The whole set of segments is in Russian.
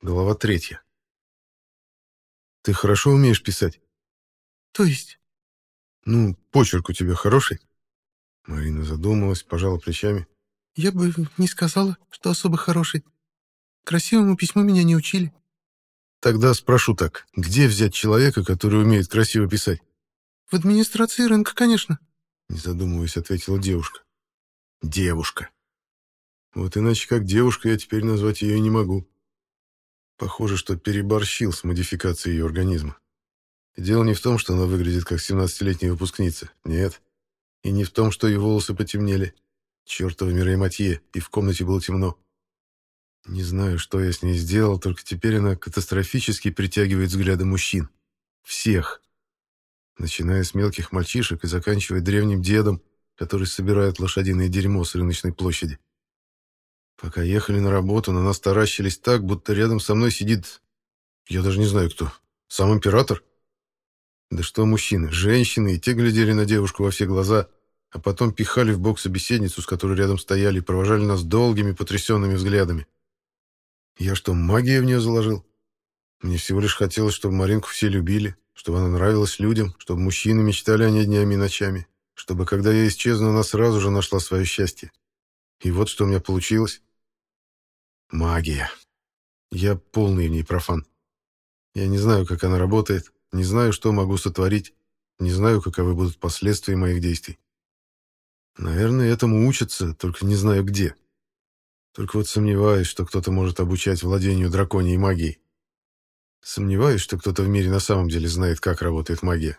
Глава третья. Ты хорошо умеешь писать? То есть? Ну, почерк у тебя хороший? Марина задумалась, пожала плечами. Я бы не сказала, что особо хороший. Красивому письму меня не учили. Тогда спрошу так, где взять человека, который умеет красиво писать? В администрации рынка, конечно. Не задумываясь, ответила девушка. Девушка. Вот иначе как девушка я теперь назвать ее не могу. Похоже, что переборщил с модификацией ее организма. дело не в том, что она выглядит как 17-летняя выпускница. Нет. И не в том, что ее волосы потемнели. Чертова Мирей Матье, и в комнате было темно. Не знаю, что я с ней сделал, только теперь она катастрофически притягивает взгляды мужчин. Всех. Начиная с мелких мальчишек и заканчивая древним дедом, который собирает лошадиное дерьмо с рыночной площади. Пока ехали на работу, на нас таращились так, будто рядом со мной сидит... Я даже не знаю кто. Сам император? Да что мужчины, женщины, и те глядели на девушку во все глаза, а потом пихали в бок собеседницу, с которой рядом стояли, и провожали нас долгими потрясенными взглядами. Я что, магию в нее заложил? Мне всего лишь хотелось, чтобы Маринку все любили, чтобы она нравилась людям, чтобы мужчины мечтали о ней днями и ночами, чтобы, когда я исчезну, она сразу же нашла свое счастье. И вот что у меня получилось. Магия. Я полный в ней профан. Я не знаю, как она работает, не знаю, что могу сотворить, не знаю, каковы будут последствия моих действий. Наверное, этому учатся, только не знаю где. Только вот сомневаюсь, что кто-то может обучать владению драконьей магией. Сомневаюсь, что кто-то в мире на самом деле знает, как работает магия.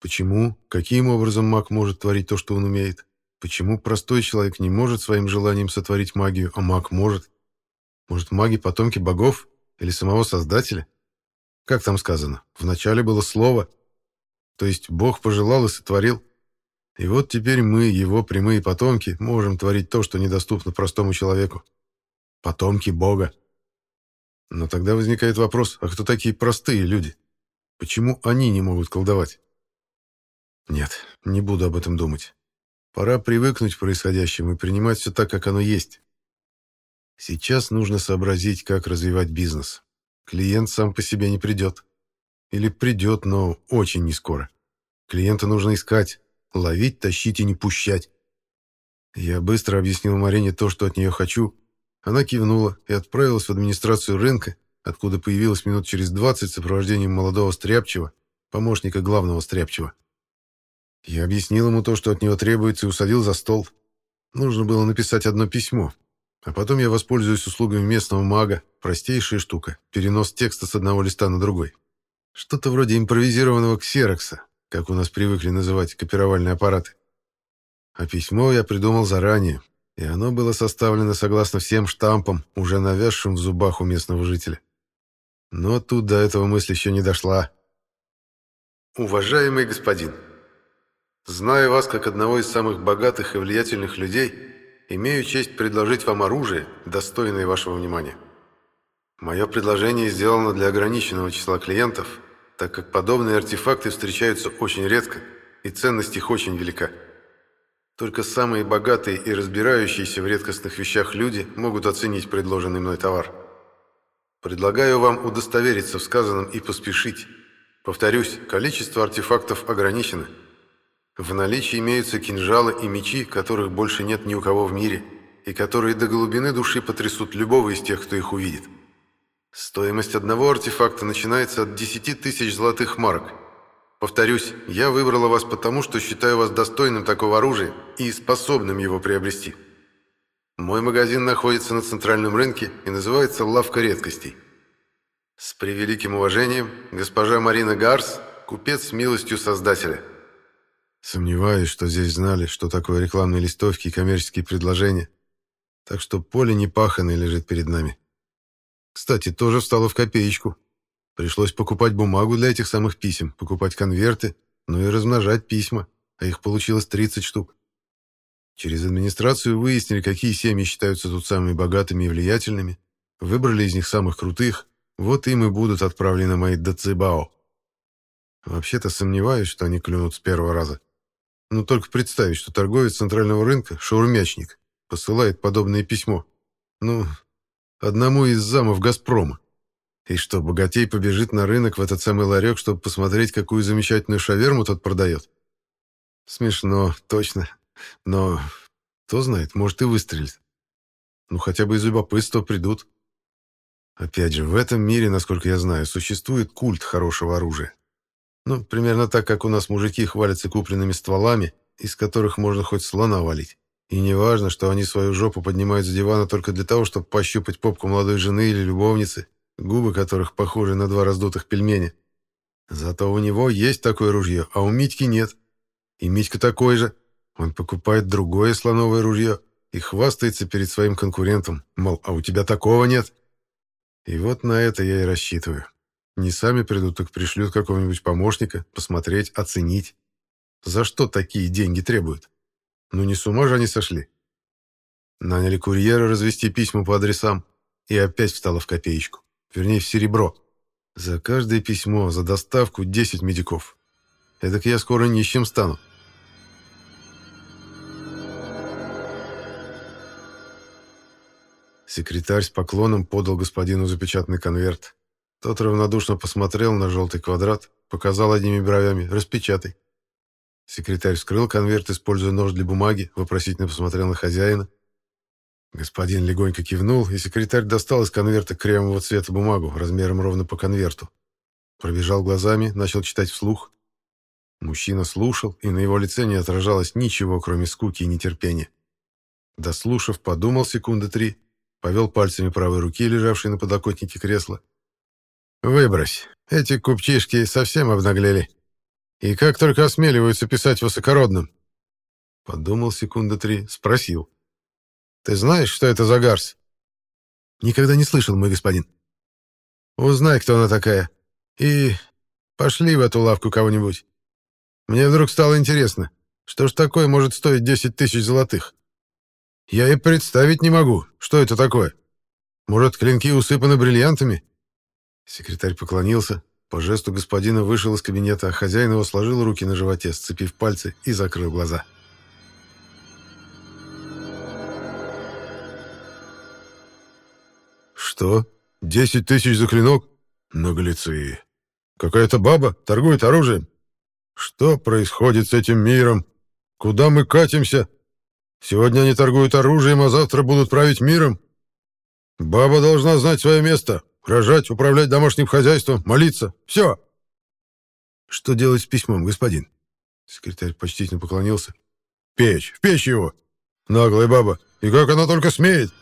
Почему, каким образом маг может творить то, что он умеет? Почему простой человек не может своим желанием сотворить магию, а маг может? Может, маги потомки богов или самого Создателя? Как там сказано? Вначале было слово. То есть Бог пожелал и сотворил. И вот теперь мы, его прямые потомки, можем творить то, что недоступно простому человеку. Потомки Бога. Но тогда возникает вопрос, а кто такие простые люди? Почему они не могут колдовать? Нет, не буду об этом думать. Пора привыкнуть к происходящему и принимать все так, как оно есть. Сейчас нужно сообразить, как развивать бизнес. Клиент сам по себе не придет. Или придет, но очень не скоро. Клиента нужно искать, ловить, тащить и не пущать. Я быстро объяснил Марине то, что от нее хочу. Она кивнула и отправилась в администрацию рынка, откуда появилась минут через 20 в сопровождении молодого Стряпчего, помощника главного Стряпчего. Я объяснил ему то, что от него требуется, и усадил за стол. Нужно было написать одно письмо, а потом я воспользуюсь услугами местного мага. Простейшая штука. Перенос текста с одного листа на другой. Что-то вроде импровизированного ксерокса, как у нас привыкли называть копировальные аппараты. А письмо я придумал заранее, и оно было составлено согласно всем штампам, уже навязшим в зубах у местного жителя. Но тут до этого мысль еще не дошла. «Уважаемый господин, зная вас как одного из самых богатых и влиятельных людей, имею честь предложить вам оружие, достойное вашего внимания. Мое предложение сделано для ограниченного числа клиентов, так как подобные артефакты встречаются очень редко, и ценность их очень велика. Только самые богатые и разбирающиеся в редкостных вещах люди могут оценить предложенный мной товар. Предлагаю вам удостовериться в сказанном и поспешить. Повторюсь, количество артефактов ограничено – в наличии имеются кинжалы и мечи, которых больше нет ни у кого в мире, и которые до глубины души потрясут любого из тех, кто их увидит. Стоимость одного артефакта начинается от 10 тысяч золотых марок. Повторюсь, я выбрала вас потому, что считаю вас достойным такого оружия и способным его приобрести. Мой магазин находится на центральном рынке и называется «Лавка редкостей». С превеликим уважением, госпожа Марина Гарс, купец милостью Создателя – Сомневаюсь, что здесь знали, что такое рекламные листовки и коммерческие предложения. Так что поле непаханное лежит перед нами. Кстати, тоже встало в копеечку. Пришлось покупать бумагу для этих самых писем, покупать конверты, ну и размножать письма, а их получилось 30 штук. Через администрацию выяснили, какие семьи считаются тут самыми богатыми и влиятельными, выбрали из них самых крутых, вот им и будут отправлены мои дацибао. Вообще-то сомневаюсь, что они клюнут с первого раза. Но только представить, что торговец центрального рынка, шаурмячник, посылает подобное письмо. Ну, одному из замов «Газпрома». И что, богатей побежит на рынок в этот самый ларек, чтобы посмотреть, какую замечательную шаверму тот продает? Смешно, точно. Но кто знает, может и выстрелит. Ну, хотя бы из любопытства придут. Опять же, в этом мире, насколько я знаю, существует культ хорошего оружия. Ну, примерно так, как у нас мужики хвалятся купленными стволами, из которых можно хоть слона валить. И не важно, что они свою жопу поднимают с дивана только для того, чтобы пощупать попку молодой жены или любовницы, губы которых похожи на два раздутых пельменя. Зато у него есть такое ружье, а у Митьки нет. И Митька такой же. Он покупает другое слоновое ружье и хвастается перед своим конкурентом, мол, а у тебя такого нет. И вот на это я и рассчитываю. Не сами придут, так пришлют какого-нибудь помощника, посмотреть, оценить. За что такие деньги требуют? Ну не с ума же они сошли. Наняли курьера развести письма по адресам, и опять встала в копеечку. Вернее, в серебро. За каждое письмо, за доставку 10 медиков. Эдак я скоро нищим стану. Секретарь с поклоном подал господину запечатанный конверт. Тот равнодушно посмотрел на желтый квадрат, показал одними бровями «распечатай». Секретарь вскрыл конверт, используя нож для бумаги, вопросительно посмотрел на хозяина. Господин легонько кивнул, и секретарь достал из конверта кремового цвета бумагу, размером ровно по конверту. Пробежал глазами, начал читать вслух. Мужчина слушал, и на его лице не отражалось ничего, кроме скуки и нетерпения. Дослушав, подумал секунды три, повел пальцами правой руки, лежавшей на подлокотнике кресла. «Выбрось. Эти купчишки совсем обнаглели. И как только осмеливаются писать высокородным?» Подумал секунды три, спросил. Ты знаешь, что это за гарс? Никогда не слышал, мой господин. Узнай, кто она такая. И пошли в эту лавку кого-нибудь. Мне вдруг стало интересно, что ж такое может стоить 10 тысяч золотых? Я и представить не могу, что это такое. Может, клинки усыпаны бриллиантами? Секретарь поклонился. По жесту господина вышел из кабинета, а хозяин его сложил руки на животе, сцепив пальцы и закрыл глаза. «Что? Десять тысяч за клинок? Наглецы! Какая-то баба торгует оружием? Что происходит с этим миром? Куда мы катимся? Сегодня они торгуют оружием, а завтра будут править миром? Баба должна знать свое место, рожать, управлять домашним хозяйством, молиться. Все!» «Что делать с письмом, господин?» Секретарь почтительно поклонился. «Печь, в печь его! Наглая баба! И как она только смеет!»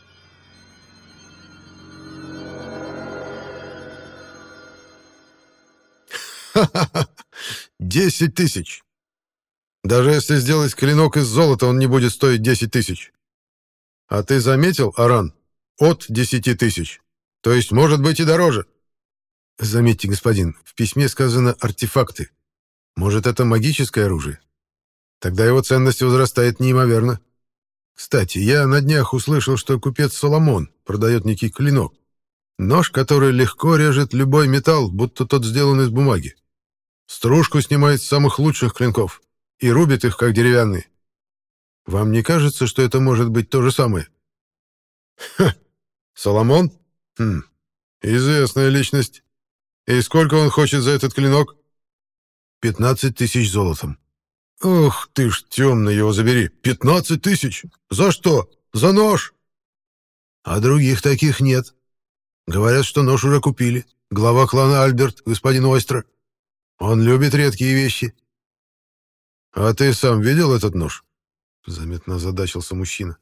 Ха-ха-ха! Десять тысяч! Даже если сделать клинок из золота, он не будет стоить десять тысяч. А ты заметил, Аран? От десяти тысяч. То есть, может быть, и дороже. Заметьте, господин, в письме сказано «артефакты». Может, это магическое оружие? Тогда его ценность возрастает неимоверно. Кстати, я на днях услышал, что купец Соломон продает некий клинок. Нож, который легко режет любой металл, будто тот сделан из бумаги. Стружку снимает с самых лучших клинков и рубит их, как деревянные. Вам не кажется, что это может быть то же самое? Ха! Соломон? Хм. Известная личность. И сколько он хочет за этот клинок? Пятнадцать тысяч золотом. Ох ты ж, темный его забери. Пятнадцать тысяч? За что? За нож? А других таких нет. Говорят, что нож уже купили. Глава клана Альберт, господин Ойстра. Он любит редкие вещи. А ты сам видел этот нож? Заметно озадачился мужчина.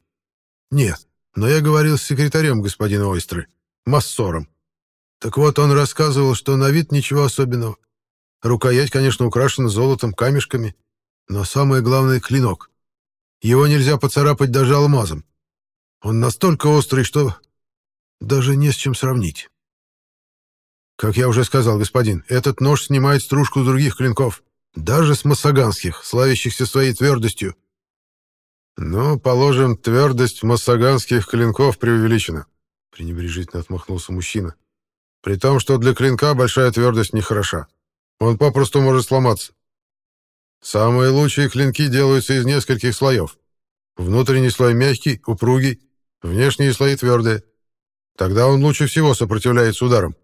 Нет, но я говорил с секретарем господина Ойстры, массором. Так вот, он рассказывал, что на вид ничего особенного. Рукоять, конечно, украшена золотом, камешками, но самое главное — клинок. Его нельзя поцарапать даже алмазом. Он настолько острый, что даже не с чем сравнить. Как я уже сказал, господин, этот нож снимает стружку с других клинков, даже с массаганских, славящихся своей твердостью. Ну, положим, твердость массаганских клинков преувеличена, пренебрежительно отмахнулся мужчина. При том, что для клинка большая твердость не хороша. Он попросту может сломаться. Самые лучшие клинки делаются из нескольких слоев. Внутренний слой мягкий, упругий, внешние слои твердые. Тогда он лучше всего сопротивляется ударам.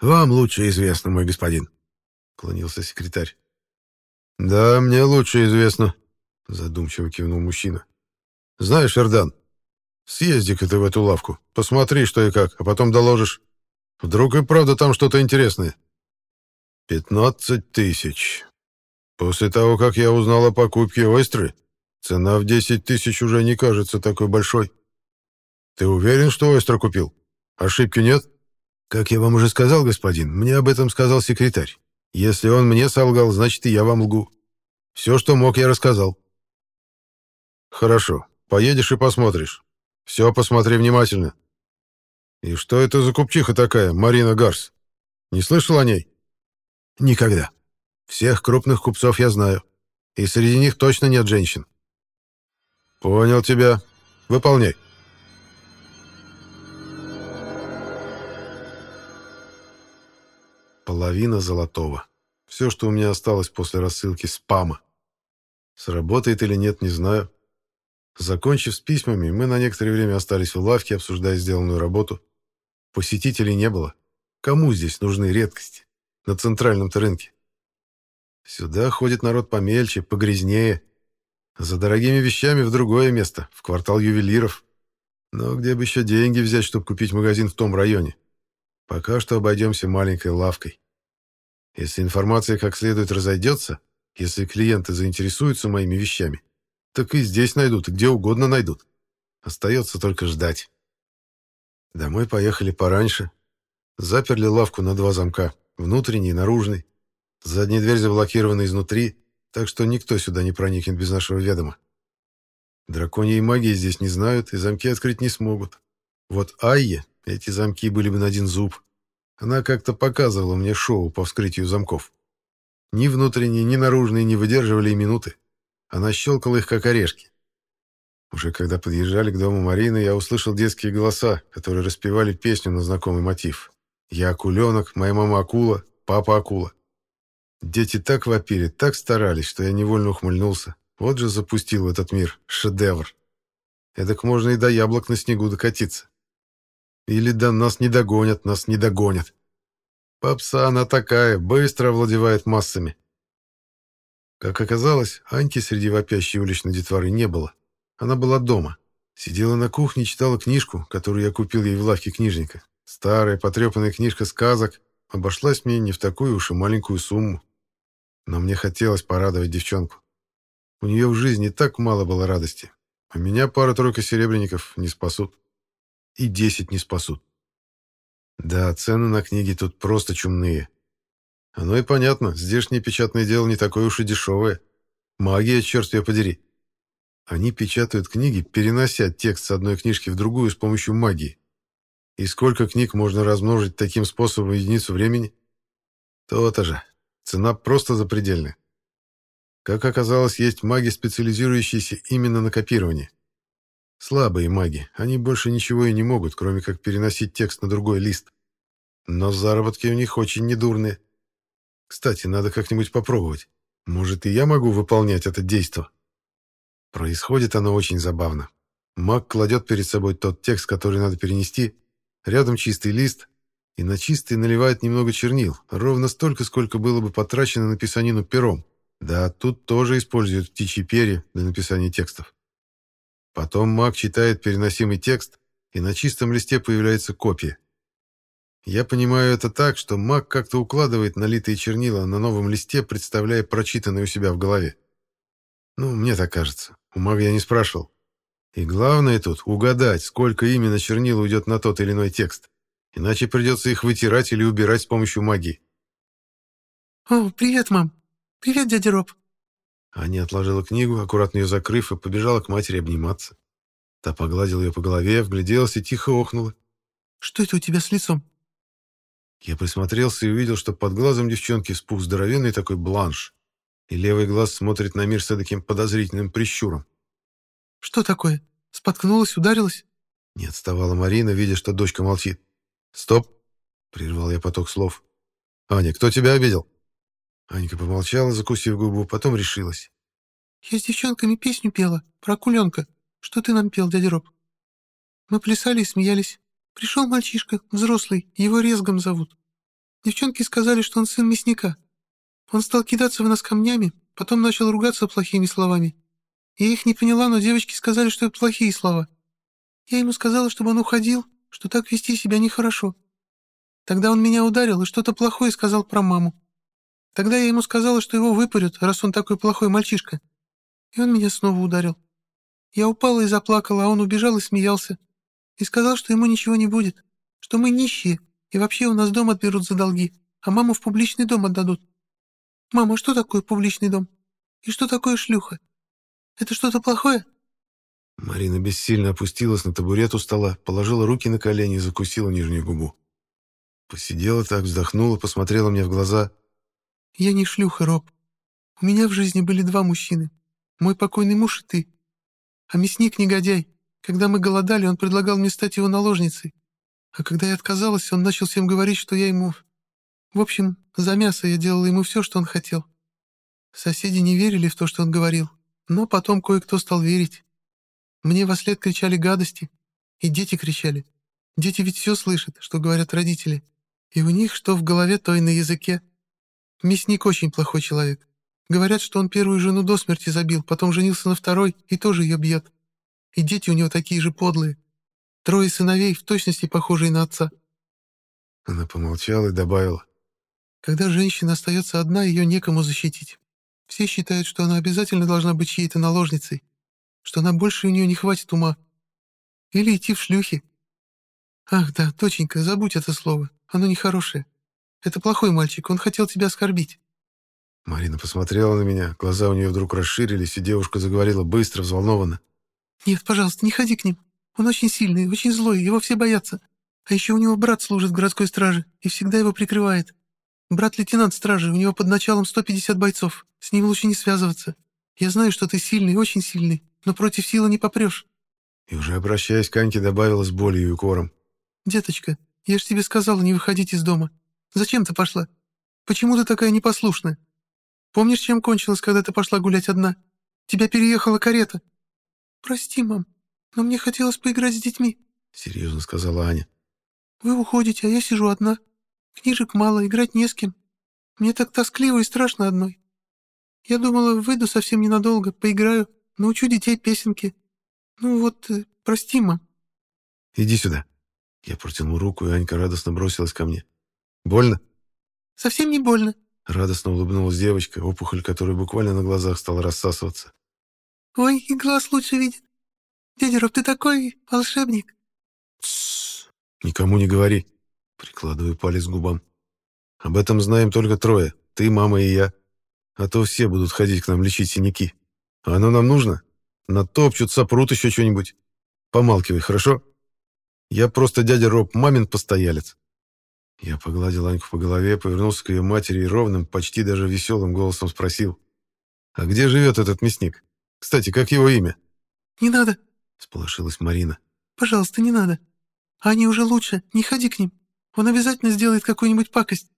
«Вам лучше известно, мой господин», — клонился секретарь. «Да, мне лучше известно», — задумчиво кивнул мужчина. «Знаешь, Эрдан, съезди-ка ты в эту лавку, посмотри, что и как, а потом доложишь. Вдруг и правда там что-то интересное». «Пятнадцать тысяч. После того, как я узнал о покупке Ойстры, цена в десять тысяч уже не кажется такой большой. Ты уверен, что Ойстра купил? Ошибки нет?» «Как я вам уже сказал, господин, мне об этом сказал секретарь. Если он мне солгал, значит, и я вам лгу. Все, что мог, я рассказал». «Хорошо. Поедешь и посмотришь. Все посмотри внимательно». «И что это за купчиха такая, Марина Гарс? Не слышал о ней?» «Никогда. Всех крупных купцов я знаю. И среди них точно нет женщин». «Понял тебя. Выполняй». Половина золотого. Все, что у меня осталось после рассылки спама. Сработает или нет, не знаю. Закончив с письмами, мы на некоторое время остались в лавке, обсуждая сделанную работу. Посетителей не было. Кому здесь нужны редкости? На центральном-то рынке. Сюда ходит народ помельче, погрязнее. За дорогими вещами в другое место, в квартал ювелиров. Но где бы еще деньги взять, чтобы купить магазин в том районе? Пока что обойдемся маленькой лавкой. Если информация как следует разойдется, если клиенты заинтересуются моими вещами, так и здесь найдут, и где угодно найдут. Остается только ждать. Домой поехали пораньше. Заперли лавку на два замка, внутренний и наружный. Задняя дверь заблокирована изнутри, так что никто сюда не проникнет без нашего ведома. Драконьей магии здесь не знают и замки открыть не смогут. Вот Айе эти замки были бы на один зуб. Она как-то показывала мне шоу по вскрытию замков. Ни внутренние, ни наружные не выдерживали и минуты. Она щелкала их, как орешки. Уже когда подъезжали к дому Марины, я услышал детские голоса, которые распевали песню на знакомый мотив. «Я акуленок, моя мама акула, папа акула». Дети так вопили, так старались, что я невольно ухмыльнулся. Вот же запустил в этот мир шедевр. Эдак можно и до яблок на снегу докатиться. Или да нас не догонят, нас не догонят. Попса она такая, быстро овладевает массами. Как оказалось, Аньки среди вопящей уличной детворы не было. Она была дома. Сидела на кухне читала книжку, которую я купил ей в лавке книжника. Старая, потрепанная книжка сказок обошлась мне не в такую уж и маленькую сумму. Но мне хотелось порадовать девчонку. У нее в жизни так мало было радости, а меня пара-тройка серебряников не спасут и 10 не спасут. Да, цены на книги тут просто чумные. Оно и понятно, здешнее печатное дело не такое уж и дешевое. Магия, черт ее подери. Они печатают книги, перенося текст с одной книжки в другую с помощью магии. И сколько книг можно размножить таким способом единицу времени? То-то же. Цена просто запредельная. Как оказалось, есть маги, специализирующиеся именно на копировании. Слабые маги, они больше ничего и не могут, кроме как переносить текст на другой лист. Но заработки у них очень недурные. Кстати, надо как-нибудь попробовать. Может, и я могу выполнять это действо. Происходит оно очень забавно. Маг кладет перед собой тот текст, который надо перенести, рядом чистый лист, и на чистый наливает немного чернил, ровно столько, сколько было бы потрачено на писанину пером. Да, тут тоже используют птичьи перья для написания текстов. Потом маг читает переносимый текст, и на чистом листе появляется копия. Я понимаю это так, что маг как-то укладывает налитые чернила на новом листе, представляя прочитанное у себя в голове. Ну, мне так кажется. У мага я не спрашивал. И главное тут — угадать, сколько именно чернил уйдет на тот или иной текст. Иначе придется их вытирать или убирать с помощью магии. «О, привет, мам! Привет, дядя Роб!» Аня отложила книгу, аккуратно ее закрыв, и побежала к матери обниматься. Та погладила ее по голове, вгляделась и тихо охнула. «Что это у тебя с лицом?» Я присмотрелся и увидел, что под глазом девчонки спух здоровенный такой бланш, и левый глаз смотрит на мир с таким подозрительным прищуром. «Что такое? Споткнулась, ударилась?» Не отставала Марина, видя, что дочка молчит. «Стоп!» — прервал я поток слов. «Аня, кто тебя обидел?» Анька помолчала, закусив губу, потом решилась. «Я с девчонками песню пела, про куленка. Что ты нам пел, дядя Роб?» «Мы плясали и смеялись. Пришел мальчишка, взрослый, его Резгом зовут. Девчонки сказали, что он сын мясника. Он стал кидаться в нас камнями, потом начал ругаться плохими словами. Я их не поняла, но девочки сказали, что это плохие слова. Я ему сказала, чтобы он уходил, что так вести себя нехорошо. Тогда он меня ударил и что-то плохое сказал про маму. Тогда я ему сказала, что его выпарют, раз он такой плохой мальчишка. И он меня снова ударил. Я упала и заплакала, а он убежал и смеялся. И сказал, что ему ничего не будет, что мы нищие, и вообще у нас дом отберут за долги, а маму в публичный дом отдадут. Мама, что такое публичный дом? И что такое шлюха? Это что-то плохое?» Марина бессильно опустилась на табурет у стола, положила руки на колени и закусила нижнюю губу. Посидела так, вздохнула, посмотрела мне в глаза. «Я не шлюха, Роб. У меня в жизни были два мужчины. Мой покойный муж и ты. А мясник — негодяй. Когда мы голодали, он предлагал мне стать его наложницей. А когда я отказалась, он начал всем говорить, что я ему... В общем, за мясо я делала ему все, что он хотел. Соседи не верили в то, что он говорил. Но потом кое-кто стал верить. Мне во след кричали гадости, и дети кричали. Дети ведь все слышат, что говорят родители. И у них что в голове, то и на языке. Мясник очень плохой человек. Говорят, что он первую жену до смерти забил, потом женился на второй и тоже ее бьет. И дети у него такие же подлые. Трое сыновей, в точности похожие на отца. Она помолчала и добавила. Когда женщина остается одна, ее некому защитить. Все считают, что она обязательно должна быть чьей-то наложницей, что она больше у нее не хватит ума. Или идти в шлюхи. Ах, да, доченька, забудь это слово, оно нехорошее. Это плохой мальчик, он хотел тебя оскорбить. Марина посмотрела на меня, глаза у нее вдруг расширились, и девушка заговорила быстро, взволнованно. «Нет, пожалуйста, не ходи к ним. Он очень сильный, очень злой, его все боятся. А еще у него брат служит в городской страже и всегда его прикрывает. Брат лейтенант стражи, у него под началом 150 бойцов. С ним лучше не связываться. Я знаю, что ты сильный, очень сильный, но против силы не попрешь». И уже обращаясь к Аньке, добавила с болью и укором. «Деточка, я ж тебе сказала не выходить из дома. Зачем ты пошла? Почему ты такая непослушная? Помнишь, чем кончилось, когда ты пошла гулять одна? Тебя переехала карета». «Прости, мам, но мне хотелось поиграть с детьми», — серьезно сказала Аня. «Вы уходите, а я сижу одна. Книжек мало, играть не с кем. Мне так тоскливо и страшно одной. Я думала, выйду совсем ненадолго, поиграю, научу детей песенки. Ну вот, э, прости, мам. Иди сюда. Я протянул руку, и Анька радостно бросилась ко мне. Больно? Совсем не больно. Радостно улыбнулась девочка, опухоль которой буквально на глазах стала рассасываться. Ой, и глаз лучше видит. Дядя Роб, ты такой волшебник. Тссс, никому не говори. Прикладываю палец к губам. Об этом знаем только трое. Ты, мама и я. А то все будут ходить к нам лечить синяки. А оно нам нужно? Натопчут, сопрут еще что-нибудь. Помалкивай, хорошо? Я просто дядя Роб, мамин постоялец. Я погладил Аньку по голове, повернулся к ее матери и ровным, почти даже веселым голосом спросил. «А где живет этот мясник? Кстати, как его имя?» «Не надо», — сполошилась Марина. «Пожалуйста, не надо. Они уже лучше, не ходи к ним. Он обязательно сделает какую-нибудь пакость».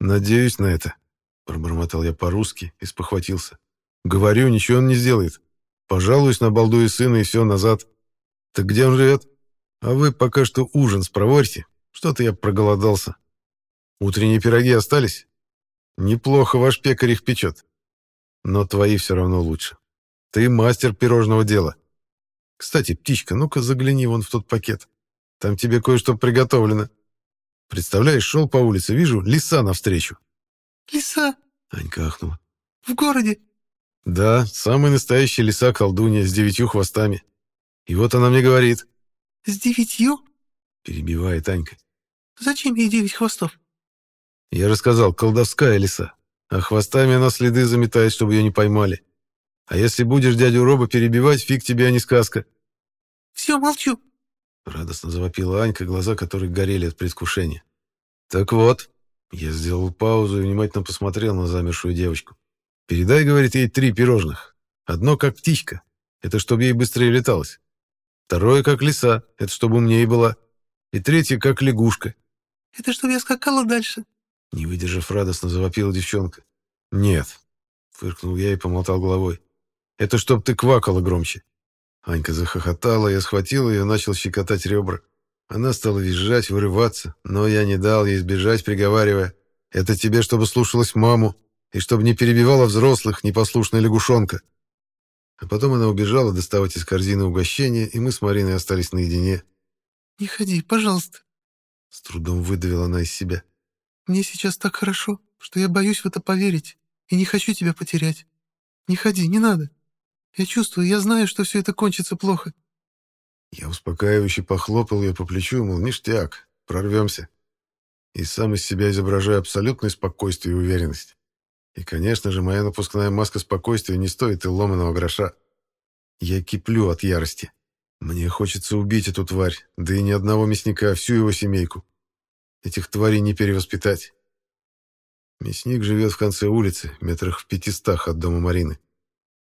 «Надеюсь на это», — пробормотал я по-русски и спохватился. «Говорю, ничего он не сделает. Пожалуюсь на балду и сына, и все назад. Так где он живет? А вы пока что ужин спроворьте. Что-то я проголодался. Утренние пироги остались? Неплохо ваш пекарь их печет. Но твои все равно лучше. Ты мастер пирожного дела. Кстати, птичка, ну-ка загляни вон в тот пакет. Там тебе кое-что приготовлено. Представляешь, шел по улице, вижу, лиса навстречу. «Лиса?» — Анька ахнула. «В городе?» «Да, самая настоящая лиса-колдунья с девятью хвостами. И вот она мне говорит». «С девятью?» — перебивает Анька. «Зачем ей девять хвостов?» Я же сказал, колдовская лиса. А хвостами она следы заметает, чтобы ее не поймали. А если будешь дядю Роба перебивать, фиг тебе, а не сказка. «Все, молчу», Радостно завопила Анька, глаза которой горели от предвкушения. «Так вот», — я сделал паузу и внимательно посмотрел на замершую девочку. «Передай, — говорит ей, — три пирожных. Одно как птичка, это чтобы ей быстрее леталось. Второе как лиса, это чтобы умнее была. И третье как лягушка». «Это чтобы я скакала дальше?» Не выдержав, радостно завопила девчонка. «Нет», — фыркнул я и помотал головой. «Это чтоб ты квакала громче. Анька захохотала, я схватил ее и начал щекотать ребра. Она стала визжать, вырываться, но я не дал ей сбежать, приговаривая, «Это тебе, чтобы слушалась маму, и чтобы не перебивала взрослых, непослушная лягушонка». А потом она убежала доставать из корзины угощения, и мы с Мариной остались наедине. «Не ходи, пожалуйста», — с трудом выдавила она из себя. «Мне сейчас так хорошо, что я боюсь в это поверить, и не хочу тебя потерять. Не ходи, не надо. Я чувствую, я знаю, что все это кончится плохо». Я успокаивающе похлопал ее по плечу, мол, ништяк, прорвемся. И сам из себя изображаю абсолютное спокойствие и уверенность. И, конечно же, моя напускная маска спокойствия не стоит и ломаного гроша. Я киплю от ярости. Мне хочется убить эту тварь, да и ни одного мясника, а всю его семейку. Этих тварей не перевоспитать. Мясник живет в конце улицы, метрах в пятистах от дома Марины.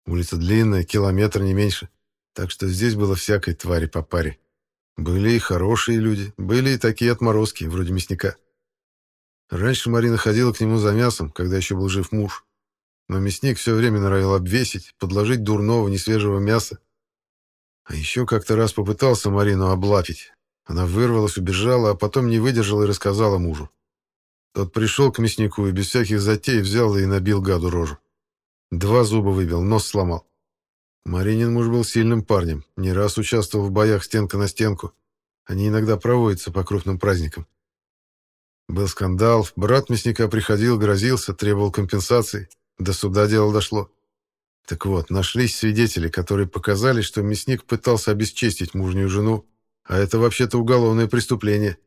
Улица длинная, километр не меньше. Так что здесь было всякой твари по паре. Были и хорошие люди, были и такие отморозки, вроде мясника. Раньше Марина ходила к нему за мясом, когда еще был жив муж. Но мясник все время норовил обвесить, подложить дурного, несвежего мяса. А еще как-то раз попытался Марину облапить. Она вырвалась, убежала, а потом не выдержала и рассказала мужу. Тот пришел к мяснику и без всяких затей взял и набил гаду рожу. Два зуба выбил, нос сломал. Маринин муж был сильным парнем, не раз участвовал в боях стенка на стенку. Они иногда проводятся по крупным праздникам. Был скандал, брат мясника приходил, грозился, требовал компенсации. До суда дело дошло. Так вот, нашлись свидетели, которые показали, что мясник пытался обесчестить мужнюю жену, а это вообще-то уголовное преступление.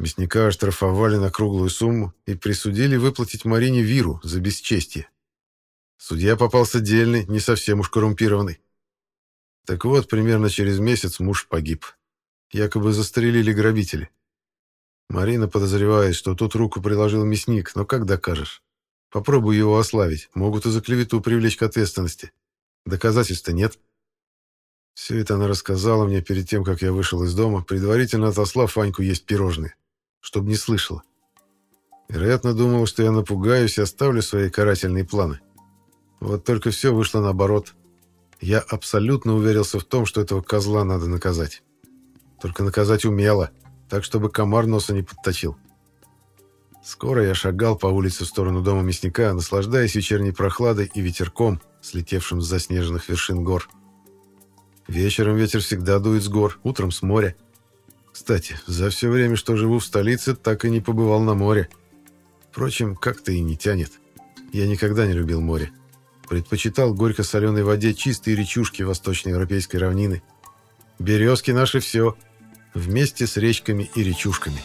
Мясника оштрафовали на круглую сумму и присудили выплатить Марине Виру за бесчестие. Судья попался дельный, не совсем уж коррумпированный. Так вот, примерно через месяц муж погиб. Якобы застрелили грабители. Марина подозревает, что тут руку приложил мясник, но как докажешь? Попробуй его ославить, могут и за клевету привлечь к ответственности. Доказательств-то нет. Все это она рассказала мне перед тем, как я вышел из дома, предварительно отослав Ваньку есть пирожные, чтобы не слышала. Вероятно, думала, что я напугаюсь и оставлю свои карательные планы. Вот только все вышло наоборот. Я абсолютно уверился в том, что этого козла надо наказать. Только наказать умело, так чтобы комар носа не подточил. Скоро я шагал по улице в сторону дома мясника, наслаждаясь вечерней прохладой и ветерком, слетевшим с заснеженных вершин гор. Вечером ветер всегда дует с гор, утром с моря. Кстати, за все время, что живу в столице, так и не побывал на море. Впрочем, как-то и не тянет. Я никогда не любил море. Предпочитал горько-соленой воде чистые речушки восточноевропейской равнины. Березки наши все, вместе с речками и речушками.